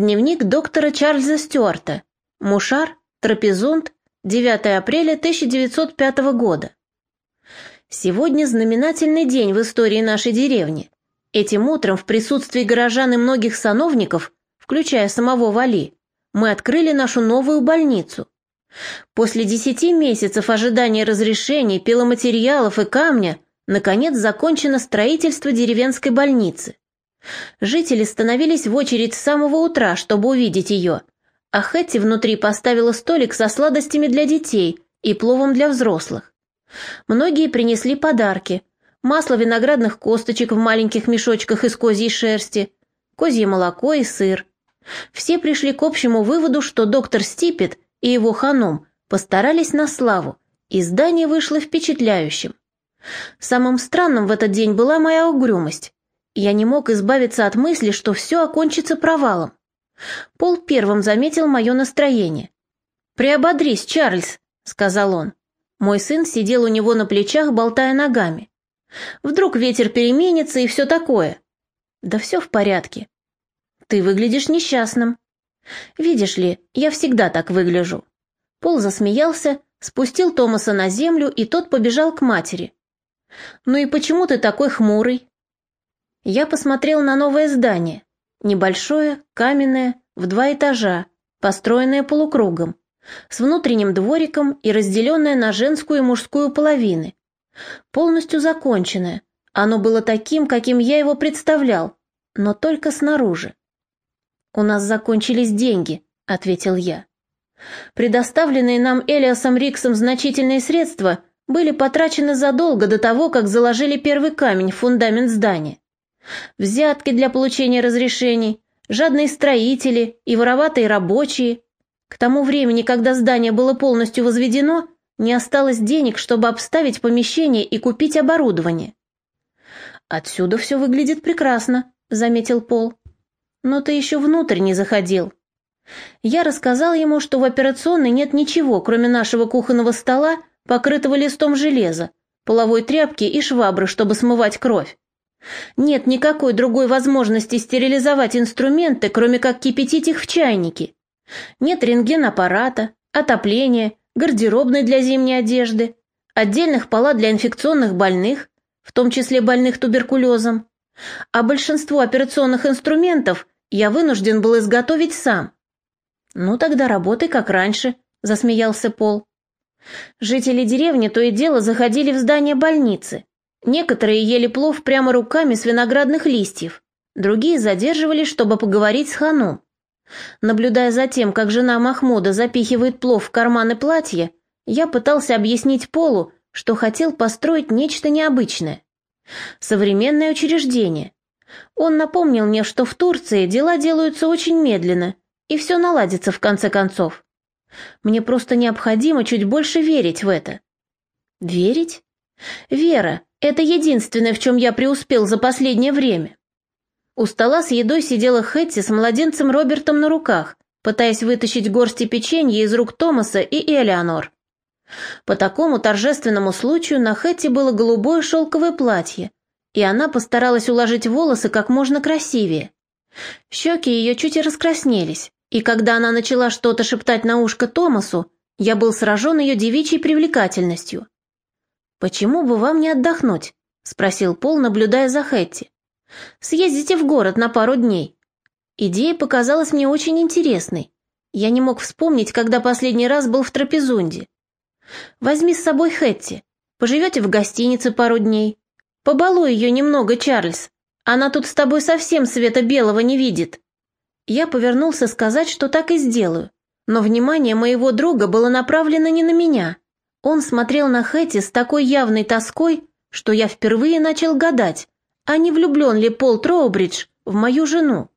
Дневник доктора Чарльза Стюарта. Мушар, Трапезунд, 9 апреля 1905 года. Сегодня знаменательный день в истории нашей деревни. Этим утром в присутствии горожан и многих сановников, включая самого Вали, мы открыли нашу новую больницу. После десяти месяцев ожидания разрешений, пиломатериалов и камня, наконец закончено строительство деревенской больницы. Жители становились в очередь с самого утра, чтобы увидеть ее, а Хэтти внутри поставила столик со сладостями для детей и пловом для взрослых. Многие принесли подарки. Масло виноградных косточек в маленьких мешочках из козьей шерсти, козье молоко и сыр. Все пришли к общему выводу, что доктор Стипет и его ханум постарались на славу, и здание вышло впечатляющим. Самым странным в этот день была моя угрюмость. Я не мог избавиться от мысли, что все окончится провалом. Пол первым заметил мое настроение. «Приободрись, Чарльз», — сказал он. Мой сын сидел у него на плечах, болтая ногами. «Вдруг ветер переменится и все такое?» «Да все в порядке». «Ты выглядишь несчастным». «Видишь ли, я всегда так выгляжу». Пол засмеялся, спустил Томаса на землю, и тот побежал к матери. «Ну и почему ты такой хмурый?» Я посмотрел на новое здание. Небольшое, каменное, в два этажа, построенное полукругом, с внутренним двориком и разделенное на женскую и мужскую половины. Полностью законченное. Оно было таким, каким я его представлял, но только снаружи. «У нас закончились деньги», — ответил я. Предоставленные нам Элиасом Риксом значительные средства были потрачены задолго до того, как заложили первый камень в фундамент здания. Взятки для получения разрешений, жадные строители и вороватые рабочие. К тому времени, когда здание было полностью возведено, не осталось денег, чтобы обставить помещение и купить оборудование. «Отсюда все выглядит прекрасно», — заметил Пол. «Но ты еще внутрь не заходил». Я рассказал ему, что в операционной нет ничего, кроме нашего кухонного стола, покрытого листом железа, половой тряпки и швабры, чтобы смывать кровь. Нет никакой другой возможности стерилизовать инструменты, кроме как кипятить их в чайнике. Нет рентген-аппарата, отопления, гардеробной для зимней одежды, отдельных палат для инфекционных больных, в том числе больных туберкулезом. А большинство операционных инструментов я вынужден был изготовить сам. «Ну тогда работай как раньше», — засмеялся Пол. Жители деревни то и дело заходили в здание больницы. Некоторые ели плов прямо руками с виноградных листьев, другие задерживались, чтобы поговорить с Хану. Наблюдая за тем, как жена Махмуда запихивает плов в карманы платья, я пытался объяснить Полу, что хотел построить нечто необычное. Современное учреждение. Он напомнил мне, что в Турции дела делаются очень медленно, и все наладится в конце концов. Мне просто необходимо чуть больше верить в это. Верить? Вера — это единственное, в чем я преуспел за последнее время. У стола с едой сидела Хэтти с младенцем Робертом на руках, пытаясь вытащить горсти печенья из рук Томаса и Элеонор. По такому торжественному случаю на Хэтти было голубое шелковое платье, и она постаралась уложить волосы как можно красивее. Щеки ее чуть и раскраснелись, и когда она начала что-то шептать на ушко Томасу, я был сражен ее девичьей привлекательностью. «Почему бы вам не отдохнуть?» — спросил Пол, наблюдая за Хэтти. «Съездите в город на пару дней». Идея показалась мне очень интересной. Я не мог вспомнить, когда последний раз был в Трапезунде. «Возьми с собой Хэтти. Поживете в гостинице пару дней. Побалуй ее немного, Чарльз. Она тут с тобой совсем света белого не видит». Я повернулся сказать, что так и сделаю, но внимание моего друга было направлено не на меня, он смотрел на Хэти с такой явной тоской, что я впервые начал гадать, а не влюблен ли Пол Троубридж в мою жену.